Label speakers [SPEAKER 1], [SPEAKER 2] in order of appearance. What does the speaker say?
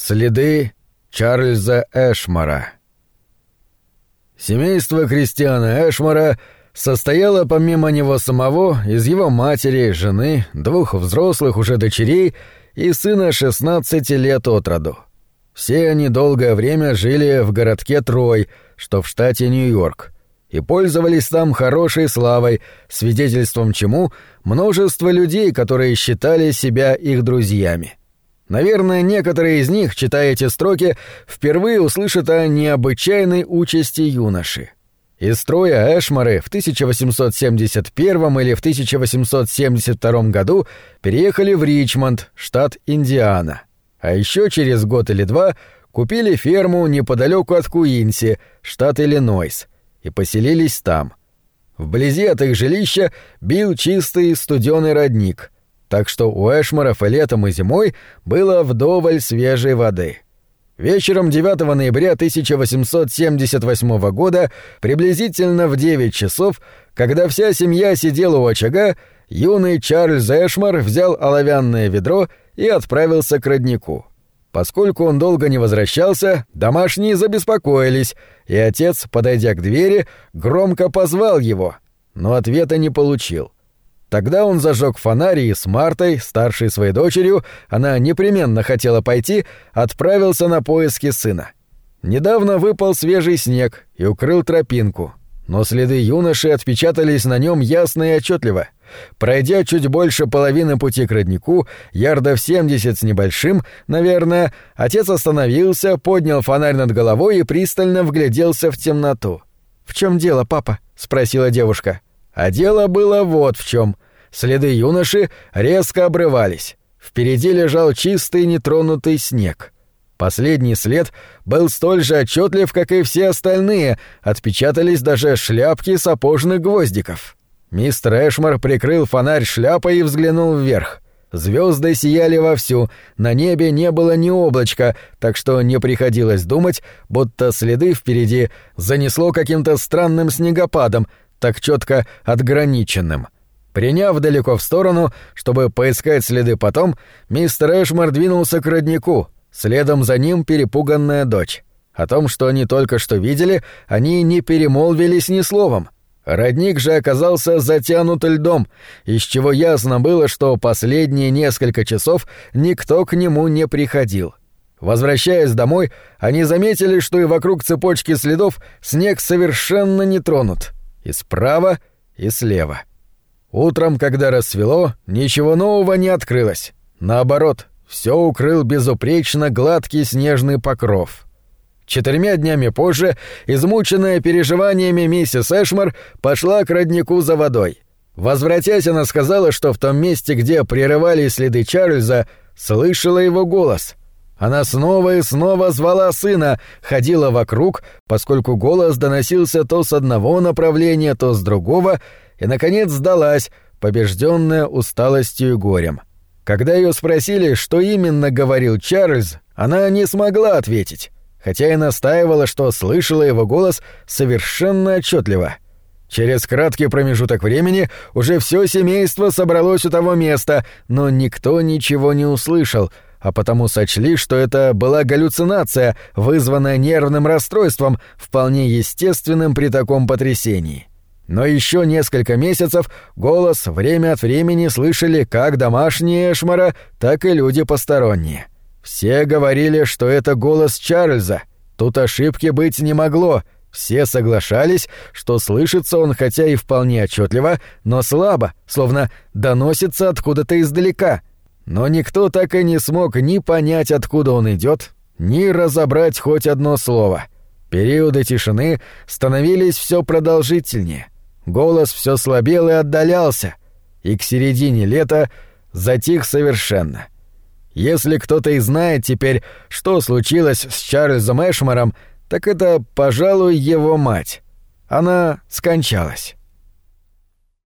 [SPEAKER 1] Следы Чарльза Эшмара Семейство Кристиана Эшмара состояло помимо него самого из его матери, жены, двух взрослых уже дочерей и сына 16 лет от роду. Все они долгое время жили в городке Трой, что в штате Нью-Йорк, и пользовались там хорошей славой, свидетельством чему множество людей, которые считали себя их друзьями. Наверное, некоторые из них, читая эти строки, впервые услышат о необычайной участи юноши. Из строя Эшмары в 1871 или в 1872 году переехали в Ричмонд, штат Индиана. А еще через год или два купили ферму неподалеку от Куинси, штат Иллинойс, и поселились там. Вблизи от их жилища бил чистый студеный родник — так что у Эшмаров и летом, и зимой было вдоволь свежей воды. Вечером 9 ноября 1878 года, приблизительно в 9 часов, когда вся семья сидела у очага, юный Чарльз Эшмар взял оловянное ведро и отправился к роднику. Поскольку он долго не возвращался, домашние забеспокоились, и отец, подойдя к двери, громко позвал его, но ответа не получил. Тогда он зажег фонарь и с Мартой, старшей своей дочерью, она непременно хотела пойти, отправился на поиски сына. Недавно выпал свежий снег и укрыл тропинку, но следы юноши отпечатались на нем ясно и отчетливо. Пройдя чуть больше половины пути к роднику, ярдов семьдесят с небольшим, наверное, отец остановился, поднял фонарь над головой и пристально вгляделся в темноту. «В чем дело, папа?» — спросила девушка. — а дело было вот в чем. Следы юноши резко обрывались. Впереди лежал чистый нетронутый снег. Последний след был столь же отчетлив, как и все остальные, отпечатались даже шляпки сапожных гвоздиков. Мистер Эшмар прикрыл фонарь шляпой и взглянул вверх. Звезды сияли вовсю, на небе не было ни облачка, так что не приходилось думать, будто следы впереди занесло каким-то странным снегопадом, так четко отграниченным. Приняв далеко в сторону, чтобы поискать следы потом, мистер Эшмар двинулся к роднику, следом за ним перепуганная дочь. О том, что они только что видели, они не перемолвились ни словом. Родник же оказался затянут льдом, из чего ясно было, что последние несколько часов никто к нему не приходил. Возвращаясь домой, они заметили, что и вокруг цепочки следов снег совершенно не тронут — и справа, и слева. Утром, когда рассвело, ничего нового не открылось. Наоборот, все укрыл безупречно гладкий снежный покров. Четырьмя днями позже, измученная переживаниями миссис Эшмар пошла к роднику за водой. Возвратясь, она сказала, что в том месте, где прерывались следы Чарльза, слышала его голос. Она снова и снова звала сына, ходила вокруг, поскольку голос доносился то с одного направления, то с другого, и, наконец, сдалась, побежденная усталостью и горем. Когда ее спросили, что именно говорил Чарльз, она не смогла ответить, хотя и настаивала, что слышала его голос совершенно отчетливо. Через краткий промежуток времени уже все семейство собралось у того места, но никто ничего не услышал — а потому сочли, что это была галлюцинация, вызванная нервным расстройством, вполне естественным при таком потрясении. Но еще несколько месяцев голос время от времени слышали как домашние Эшмара, так и люди посторонние. Все говорили, что это голос Чарльза. Тут ошибки быть не могло. Все соглашались, что слышится он хотя и вполне отчетливо, но слабо, словно доносится откуда-то издалека — но никто так и не смог ни понять, откуда он идет, ни разобрать хоть одно слово. Периоды тишины становились все продолжительнее. Голос все слабел и отдалялся, и к середине лета затих совершенно. Если кто-то и знает теперь, что случилось с Чарльзом Эшмаром, так это, пожалуй, его мать. Она скончалась.